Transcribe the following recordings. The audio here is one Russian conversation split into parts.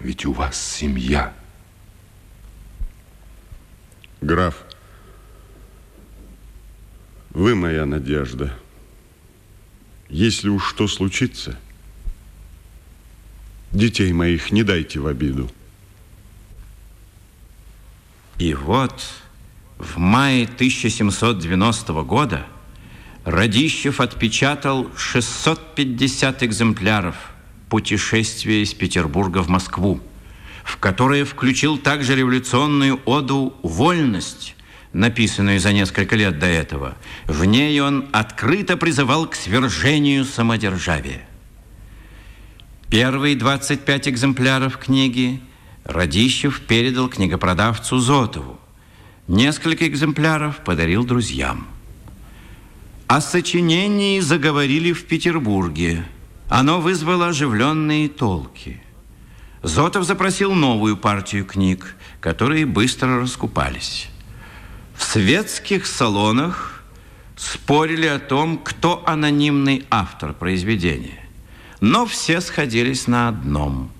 Ведь у вас семья. Граф, вы моя надежда. Если уж что случится, детей моих не дайте в обиду. И вот в мае 1790 года Радищев отпечатал 650 экземпляров «Путешествие из Петербурга в Москву», в которое включил также революционную оду «Вольность», написанную за несколько лет до этого. В ней он открыто призывал к свержению самодержавия. Первые 25 экземпляров книги Радищев передал книгопродавцу Зотову. Несколько экземпляров подарил друзьям. О сочинении заговорили в Петербурге. Оно вызвало оживленные толки. Зотов запросил новую партию книг, которые быстро раскупались. В светских салонах спорили о том, кто анонимный автор произведения. Но все сходились на одном.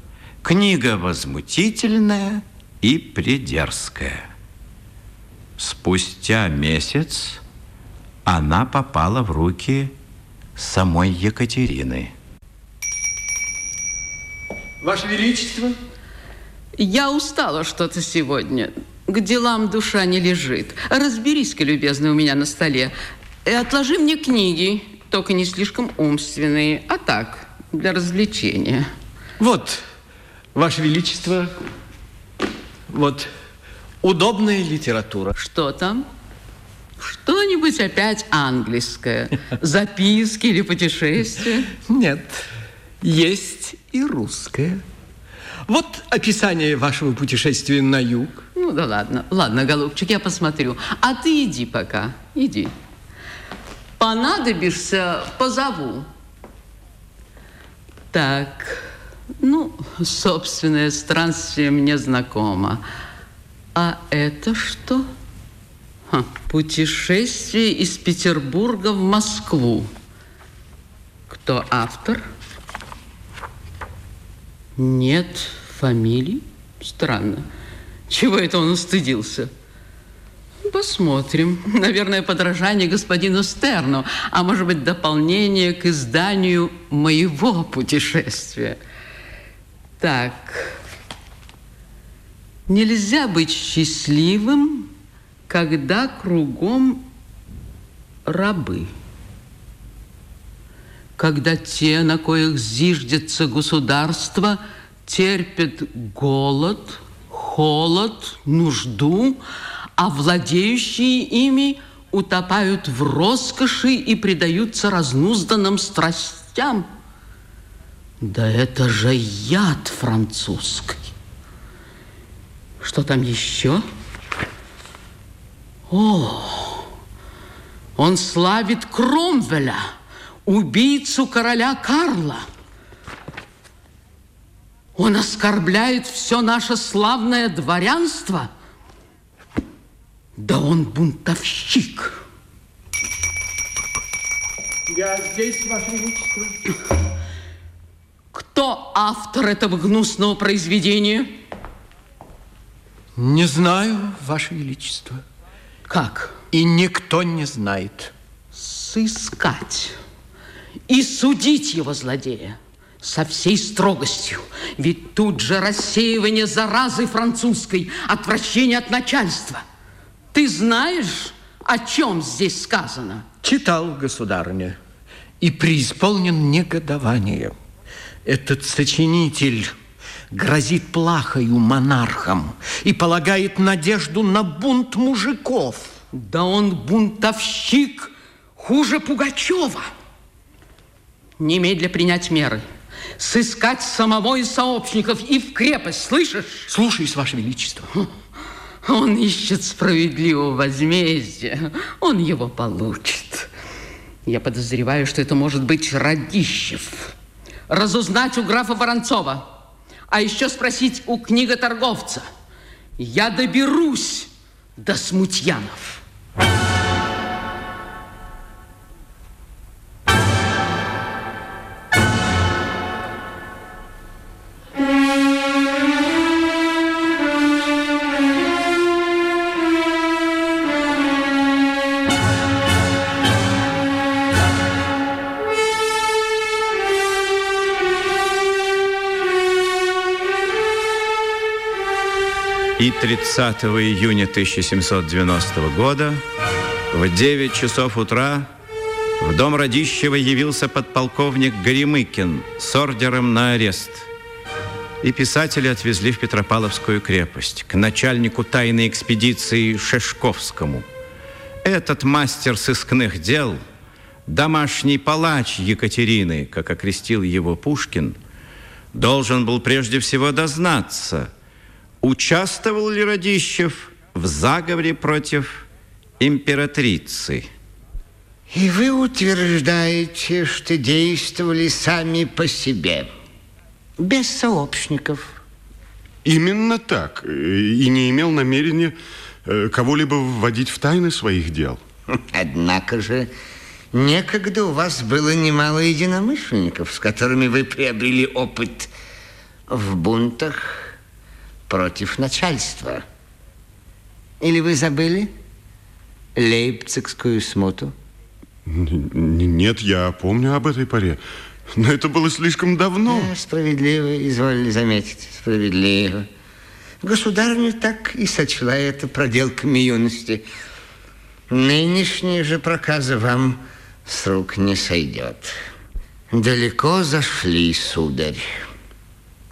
Книга возмутительная и придерзкая. Спустя месяц она попала в руки самой Екатерины. Ваше Величество? Я устала что-то сегодня. К делам душа не лежит. Разберись-ка, любезный, у меня на столе. И отложи мне книги, только не слишком умственные, а так, для развлечения. Вот, Ваше Величество, вот удобная литература. Что там? Что-нибудь опять английское? Записки или путешествия? Нет, есть и русское. Вот описание вашего путешествия на юг. Ну да ладно, ладно, голубчик, я посмотрю. А ты иди пока, иди. Понадобишься, позову. Так, ну, собственное странствие мне знакомо. А это что? Ха, путешествие из Петербурга в Москву. Кто автор? Нет фамилии? Странно. Чего это он устыдился? Посмотрим. Наверное, подражание господину Стерну, а может быть, дополнение к изданию моего путешествия. Так, нельзя быть счастливым, когда кругом рабы. Когда те, на коих зиждется государство, терпят голод, холод, нужду, а владеющие ими утопают в роскоши и предаются разнузданным страстям. Да это же яд французский. Что там еще? О, он славит Кромвеля, убийцу короля Карла. Он оскорбляет все наше славное дворянство. Да он бунтовщик. Я здесь, Ваше Величество. Кто автор этого гнусного произведения? Не знаю, Ваше Величество. Как? И никто не знает. Сыскать и судить его злодея со всей строгостью. Ведь тут же рассеивание заразы французской, отвращение от начальства. Ты знаешь, о чем здесь сказано? Читал, государыня, и преисполнен негодованием. Этот сочинитель грозит плахою монархам и полагает надежду на бунт мужиков. Да он бунтовщик хуже Пугачева. Немедля принять меры. Сыскать самого и сообщников и в крепость, слышишь? Слушаюсь, Ваше Величество. Он ищет справедливого возмездия. Он его получит. Я подозреваю, что это может быть Радищев. Разузнать у графа Воронцова. А еще спросить у книготорговца. Я доберусь до смутьянов. 30 июня 1790 года в 9 часов утра в дом Радищева явился подполковник Горемыкин с ордером на арест. И писатели отвезли в Петропавловскую крепость к начальнику тайной экспедиции Шешковскому. Этот мастер сыскных дел, домашний палач Екатерины, как окрестил его Пушкин, должен был прежде всего дознаться, участвовал ли Радищев в заговоре против императрицы. И вы утверждаете, что действовали сами по себе, без сообщников. Именно так. И не имел намерения э, кого-либо вводить в тайны своих дел. Однако же, некогда у вас было немало единомышленников, с которыми вы приобрели опыт в бунтах против начальства. Или вы забыли Лейпцигскую смуту? Нет, я помню об этой паре. Но это было слишком давно. Да, справедливо, изволили заметить, справедливо. Государыня так и сочла это проделками юности. Нынешние же проказы вам с рук не сойдет. Далеко зашли, сударь.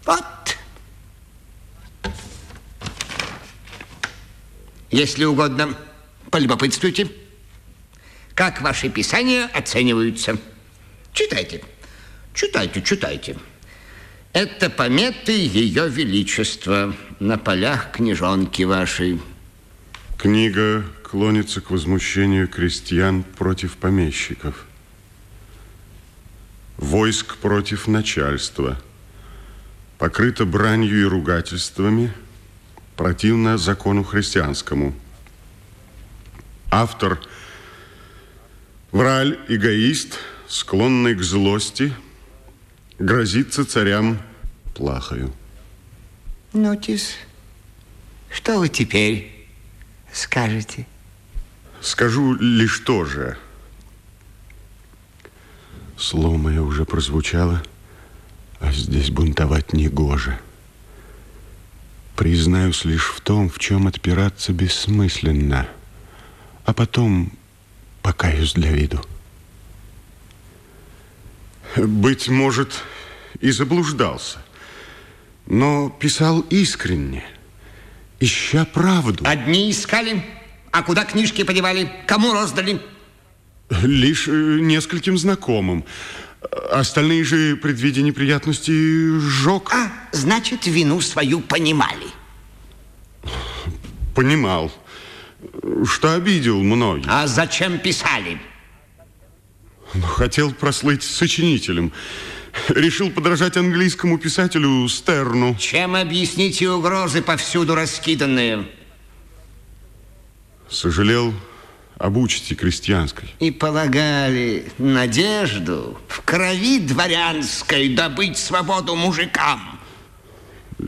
Вот. Если угодно, полюбопытствуйте. Как ваши писания оцениваются? Читайте, читайте, читайте. Это пометы Ее Величества на полях книжонки вашей. Книга клонится к возмущению крестьян против помещиков. Войск против начальства. Покрыта бранью и ругательствами, противно закону христианскому. Автор – Враль, эгоист, склонный к злости, грозится царям плахою. Нотис, что вы теперь скажете? Скажу лишь то же. Слово мое уже прозвучало, а здесь бунтовать не гоже. Признаюсь лишь в том, в чем отпираться бессмысленно, а потом покаюсь для виду. Быть может, и заблуждался, но писал искренне, ища правду. Одни искали, а куда книжки подевали? Кому роздали? Лишь э, нескольким знакомым. Остальные же, предвидя неприятности, сжег. А, значит, вину свою понимали. Понимал что обидел многих. А зачем писали? Ну, хотел прослыть сочинителем. Решил подражать английскому писателю Стерну. Чем объясните угрозы повсюду раскиданные? Сожалел об участи крестьянской. И полагали надежду в крови дворянской добыть свободу мужикам.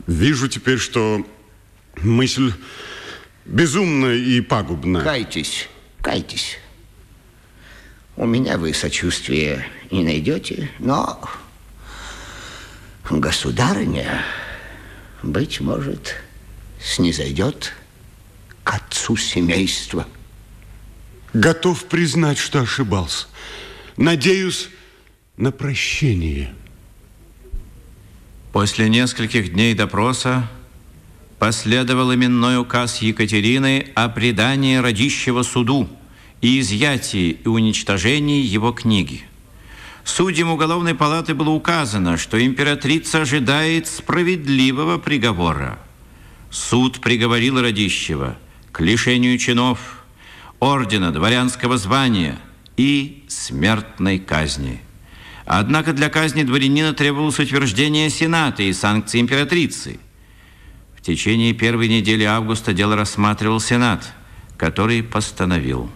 Вижу теперь, что мысль Безумно и пагубно. Кайтесь, кайтесь. У меня вы сочувствие не найдете, но государыня, быть может, снизойдет к отцу семейства. Готов признать, что ошибался. Надеюсь на прощение. После нескольких дней допроса последовал именной указ Екатерины о предании Радищева суду и изъятии и уничтожении его книги. Судьям уголовной палаты было указано, что императрица ожидает справедливого приговора. Суд приговорил Радищева к лишению чинов, ордена, дворянского звания и смертной казни. Однако для казни дворянина требовалось утверждение Сената и санкции императрицы – в течение первой недели августа дело рассматривал Сенат, который постановил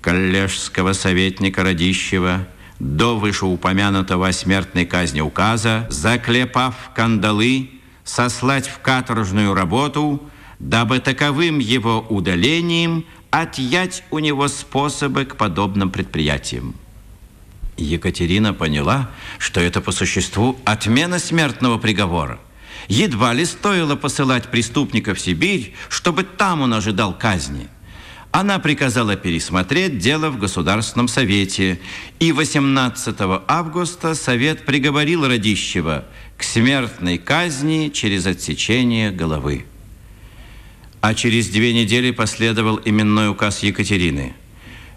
коллежского советника Радищева до вышеупомянутого о смертной казни указа, заклепав кандалы, сослать в каторжную работу, дабы таковым его удалением отъять у него способы к подобным предприятиям. Екатерина поняла, что это по существу отмена смертного приговора, Едва ли стоило посылать преступника в Сибирь, чтобы там он ожидал казни. Она приказала пересмотреть дело в Государственном Совете, и 18 августа Совет приговорил Радищева к смертной казни через отсечение головы. А через две недели последовал именной указ Екатерины.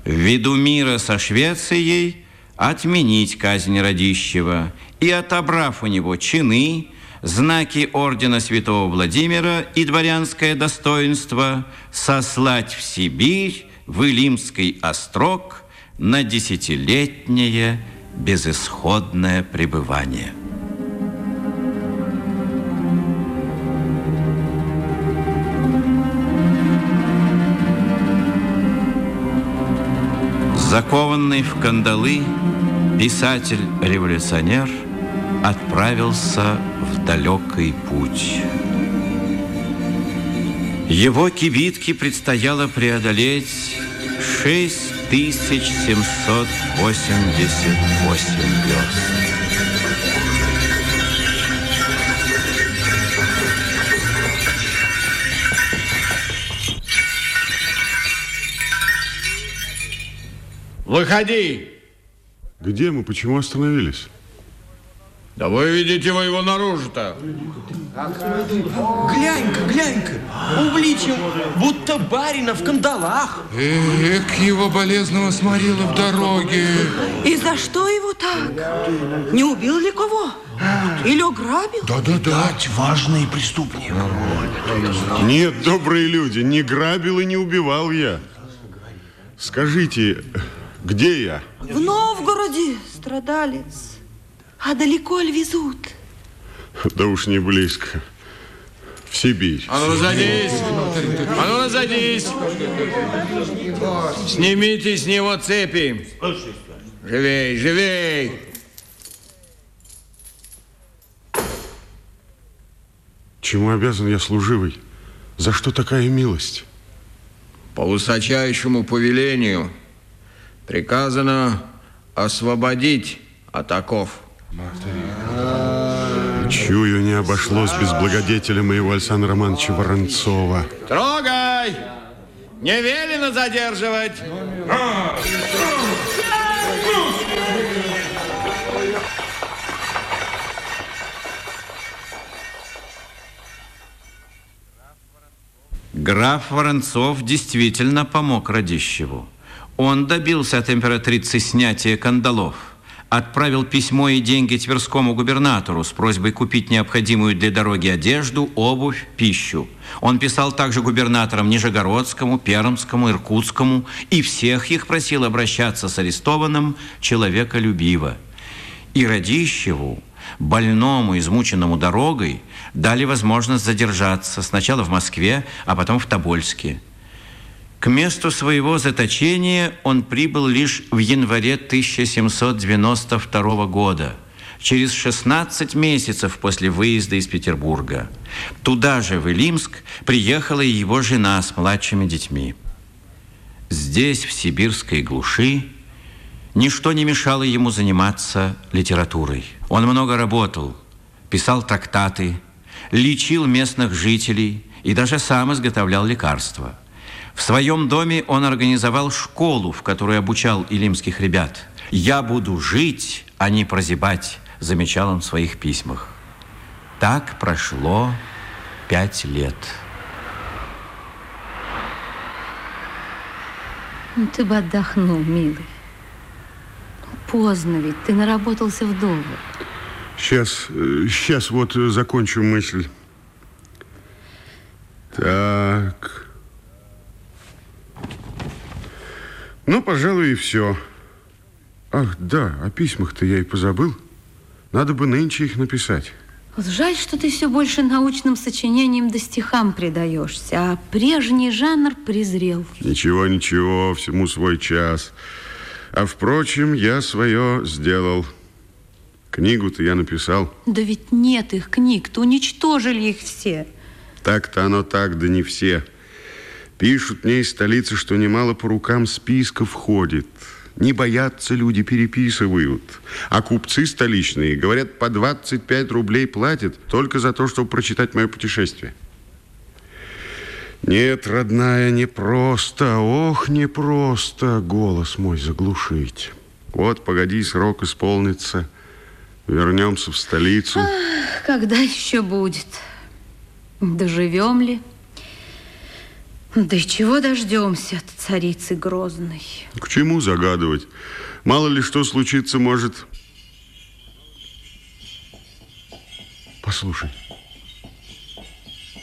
Ввиду мира со Швецией отменить казнь Радищева и, отобрав у него чины, знаки ордена святого Владимира и дворянское достоинство, сослать в Сибирь, в Илимский острог, на десятилетнее безысходное пребывание. Закованный в кандалы, писатель-революционер отправился в далекий путь. Его кибитке предстояло преодолеть 6788 верст. Выходи! Где мы? Почему остановились? Да вы видите вы его наружу-то. Глянь-ка, глянь-ка, увлечен, будто барина в кандалах. Эх, его болезного сморило в дороге. И за что его так? Не убил ли кого? Или ограбил? Да-да-да. важные преступления. Нет, добрые люди, не грабил и не убивал я. Скажите, где я? В Новгороде, страдалец. А далеко ли везут? Да уж не близко. В Сибирь. А ну разойдись! А ну разойдись! Снимите с него цепи! Живей, живей! Чему обязан я служивый? За что такая милость? По высочайшему повелению приказано освободить атаков. Чую, не обошлось без благодетеля моего Александра Романовича Воронцова. Трогай! Не велено задерживать! Граф Воронцов действительно помог Радищеву. Он добился от императрицы снятия кандалов, отправил письмо и деньги тверскому губернатору с просьбой купить необходимую для дороги одежду, обувь, пищу. Он писал также губернаторам Нижегородскому, Пермскому, Иркутскому и всех их просил обращаться с арестованным человеколюбиво. И Радищеву, больному, измученному дорогой, дали возможность задержаться сначала в Москве, а потом в Тобольске. К месту своего заточения он прибыл лишь в январе 1792 года, через 16 месяцев после выезда из Петербурга. Туда же, в Илимск, приехала и его жена с младшими детьми. Здесь, в сибирской глуши, ничто не мешало ему заниматься литературой. Он много работал, писал трактаты, лечил местных жителей и даже сам изготовлял лекарства. В своем доме он организовал школу, в которой обучал илимских ребят. «Я буду жить, а не прозябать», замечал он в своих письмах. Так прошло пять лет. Ну, ты бы отдохнул, милый. Поздно ведь, ты наработался вдоволь. Сейчас, сейчас вот э, закончу мысль. Так. Ну, пожалуй, и все. Ах, да, о письмах-то я и позабыл. Надо бы нынче их написать. Жаль, что ты все больше научным сочинениям да стихам предаешься, а прежний жанр презрел. Ничего, ничего, всему свой час. А впрочем, я свое сделал. Книгу-то я написал. Да ведь нет их книг-то, уничтожили их все. Так-то оно так, да не все. Пишут мне из столицы, что немало по рукам списков ходит. Не боятся люди, переписывают. А купцы столичные, говорят, по 25 рублей платят только за то, чтобы прочитать мое путешествие. Нет, родная, не просто, ох, не просто голос мой заглушить. Вот, погоди, срок исполнится. Вернемся в столицу. Ах, когда еще будет? Доживем ли? Да и чего дождемся от царицы Грозной? К чему загадывать? Мало ли что случиться может. Послушай,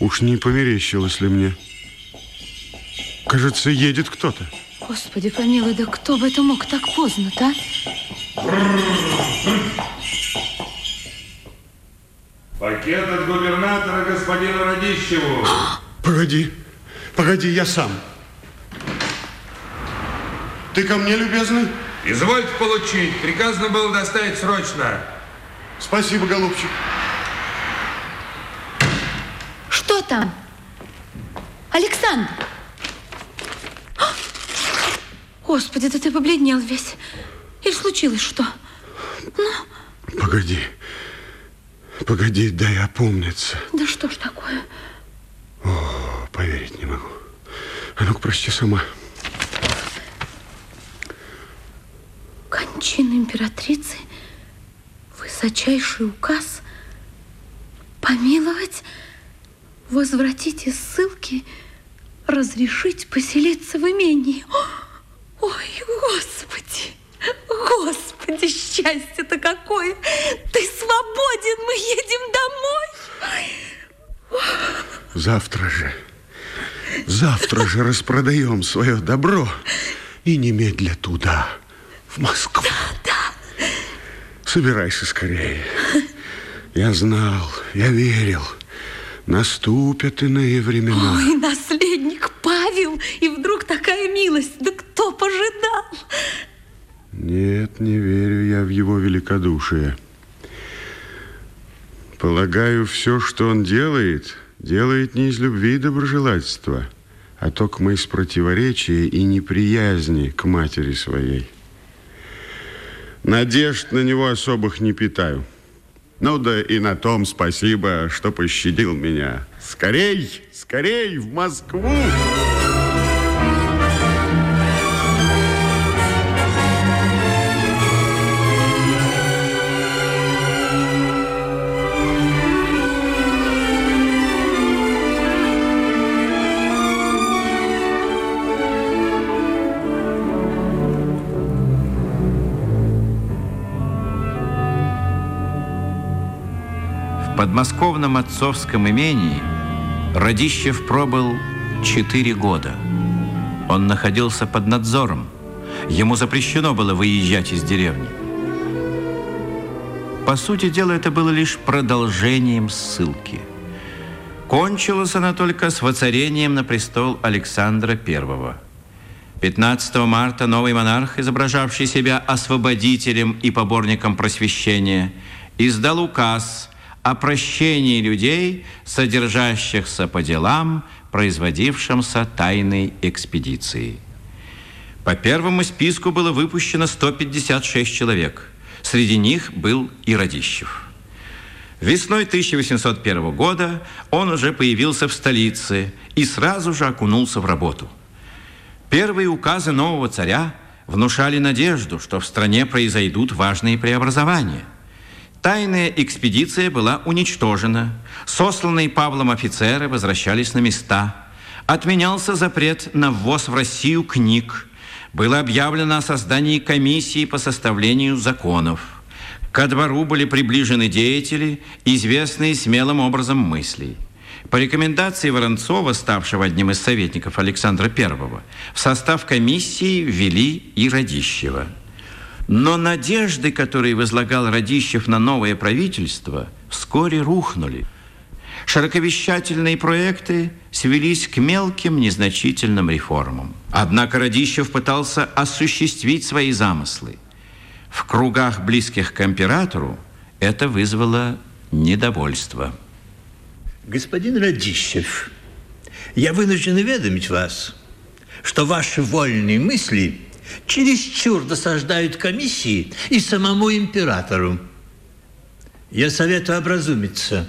уж не померещилось ли мне? Кажется, едет кто-то. Господи, помилуй, да кто бы это мог так поздно-то, а? Пакет от губернатора господину Радищеву. Погоди, погоди, я сам. Ты ко мне, любезный? Извольте получить. Приказано было доставить срочно. Спасибо, голубчик. Что там? Александр! А! Господи, да ты побледнел весь. Или случилось что? Ну? Погоди. Погоди, дай опомниться. Да что ж такое? Поверить не могу. А ну-ка, прочти сама. Кончина императрицы, высочайший указ помиловать, возвратить из ссылки, разрешить поселиться в имении. Ой, Господи! Господи, счастье-то какое! Ты свободен, мы едем домой! Завтра же, завтра же распродаем свое добро и немедля туда, в Москву. Да, да. Собирайся скорее. Я знал, я верил. Наступят иные времена. Ой, наследник Павел, и вдруг такая милость. Да кто пожидал? Нет, не верю я в его великодушие. Полагаю, все, что он делает, делает не из любви и доброжелательства, а только из противоречия и неприязни к матери своей. Надежд на него особых не питаю. Ну да и на том спасибо, что пощадил меня. Скорей, скорей в Москву! Подмосковном отцовском имении Радищев пробыл четыре года. Он находился под надзором. Ему запрещено было выезжать из деревни. По сути дела, это было лишь продолжением ссылки. Кончилась она только с воцарением на престол Александра I. 15 марта новый монарх, изображавший себя освободителем и поборником просвещения, издал указ о прощении людей, содержащихся по делам, производившимся тайной экспедицией. По первому списку было выпущено 156 человек. Среди них был и Радищев. Весной 1801 года он уже появился в столице и сразу же окунулся в работу. Первые указы нового царя внушали надежду, что в стране произойдут важные преобразования. Тайная экспедиция была уничтожена, сосланные Павлом офицеры возвращались на места, отменялся запрет на ввоз в Россию книг, было объявлено о создании комиссии по составлению законов. Ко двору были приближены деятели, известные смелым образом мыслей. По рекомендации Воронцова, ставшего одним из советников Александра I, в состав комиссии ввели и Радищева. Но надежды, которые возлагал Радищев на новое правительство, вскоре рухнули. Широковещательные проекты свелись к мелким незначительным реформам. Однако Радищев пытался осуществить свои замыслы. В кругах, близких к императору, это вызвало недовольство. Господин Радищев, я вынужден уведомить вас, что ваши вольные мысли чересчур досаждают комиссии и самому императору. Я советую образумиться.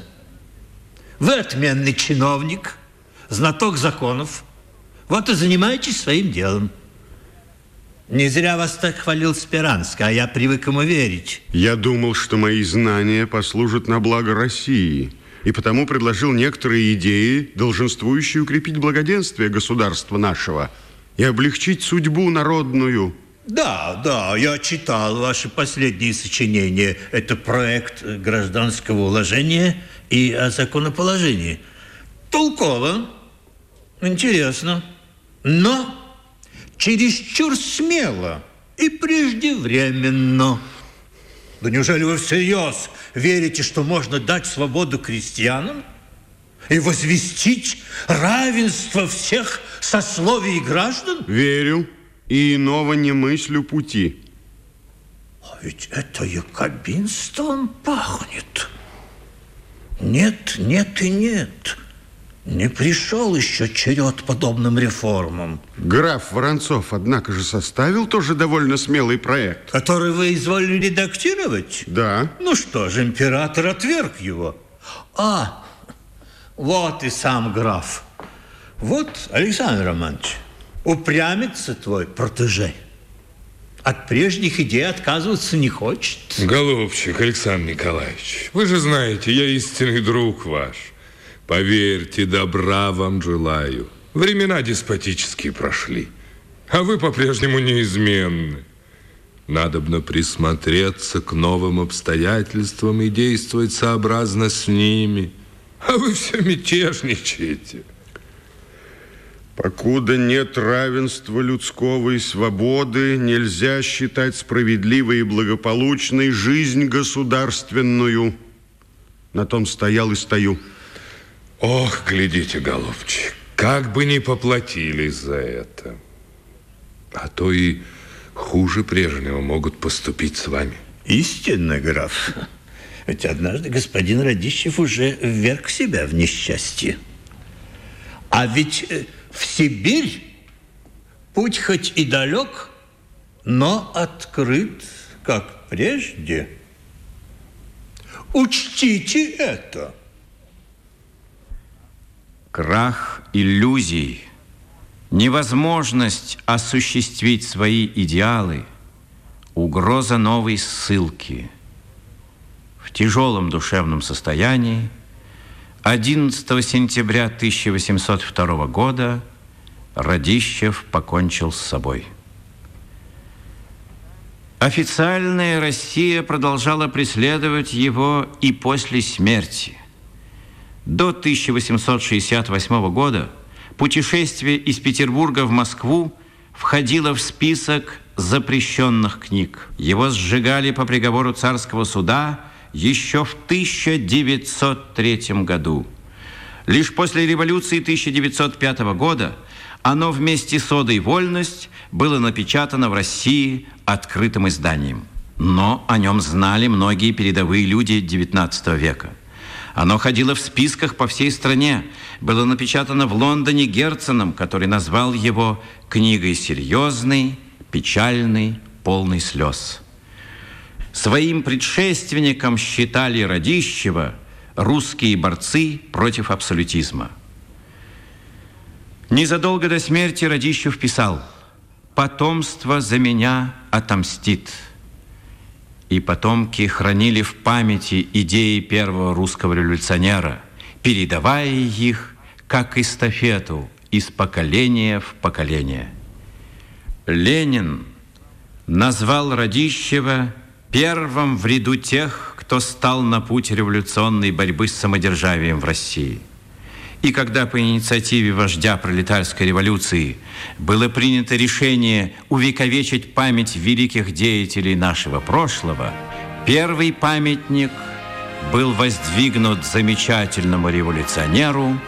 Вы отменный чиновник, знаток законов. Вот и занимаетесь своим делом. Не зря вас так хвалил Спиранский, а я привык ему верить. Я думал, что мои знания послужат на благо России, и потому предложил некоторые идеи, долженствующие укрепить благоденствие государства нашего и облегчить судьбу народную. Да, да, я читал ваши последние сочинения. Это проект гражданского уложения и о законоположении. Толково, интересно, но чересчур смело и преждевременно. Да неужели вы всерьез верите, что можно дать свободу крестьянам и возвестить равенство всех сословий граждан? Верю и иного не мыслю пути. А ведь это якобинством пахнет. Нет, нет и нет. Не пришел еще черед подобным реформам. Граф Воронцов, однако же, составил тоже довольно смелый проект. Который вы изволили редактировать? Да. Ну что же, император отверг его. А, вот и сам граф. Вот, Александр Романович, упрямится твой протеже. От прежних идей отказываться не хочет. Голубчик Александр Николаевич, вы же знаете, я истинный друг ваш. Поверьте, добра вам желаю. Времена деспотические прошли, а вы по-прежнему неизменны. Надобно присмотреться к новым обстоятельствам и действовать сообразно с ними. А вы все мятежничаете. Покуда нет равенства людского и свободы, нельзя считать справедливой и благополучной жизнь государственную. На том стоял и стою. Ох, глядите, голубчик, как бы не поплатились за это. А то и хуже прежнего могут поступить с вами. Истинно, граф. Ведь однажды господин Радищев уже вверг себя в несчастье. А ведь э, в Сибирь путь хоть и далек, но открыт, как прежде. Учтите это. Крах иллюзий, невозможность осуществить свои идеалы, угроза новой ссылки. В тяжелом душевном состоянии 11 сентября 1802 года Радищев покончил с собой. Официальная Россия продолжала преследовать его и после смерти. До 1868 года путешествие из Петербурга в Москву входило в список запрещенных книг. Его сжигали по приговору царского суда еще в 1903 году. Лишь после революции 1905 года оно вместе с «Одой вольность» было напечатано в России открытым изданием. Но о нем знали многие передовые люди XIX века. Оно ходило в списках по всей стране, было напечатано в Лондоне Герценом, который назвал его книгой серьезной, печальной, полной слез. Своим предшественником считали Радищева русские борцы против абсолютизма. Незадолго до смерти Радищев писал «Потомство за меня отомстит». И потомки хранили в памяти идеи первого русского революционера, передавая их как эстафету из поколения в поколение. Ленин назвал Радищева первым в ряду тех, кто стал на путь революционной борьбы с самодержавием в России. И когда по инициативе вождя пролетарской революции было принято решение увековечить память великих деятелей нашего прошлого, первый памятник был воздвигнут замечательному революционеру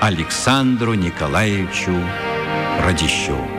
Александру Николаевичу Радищеву.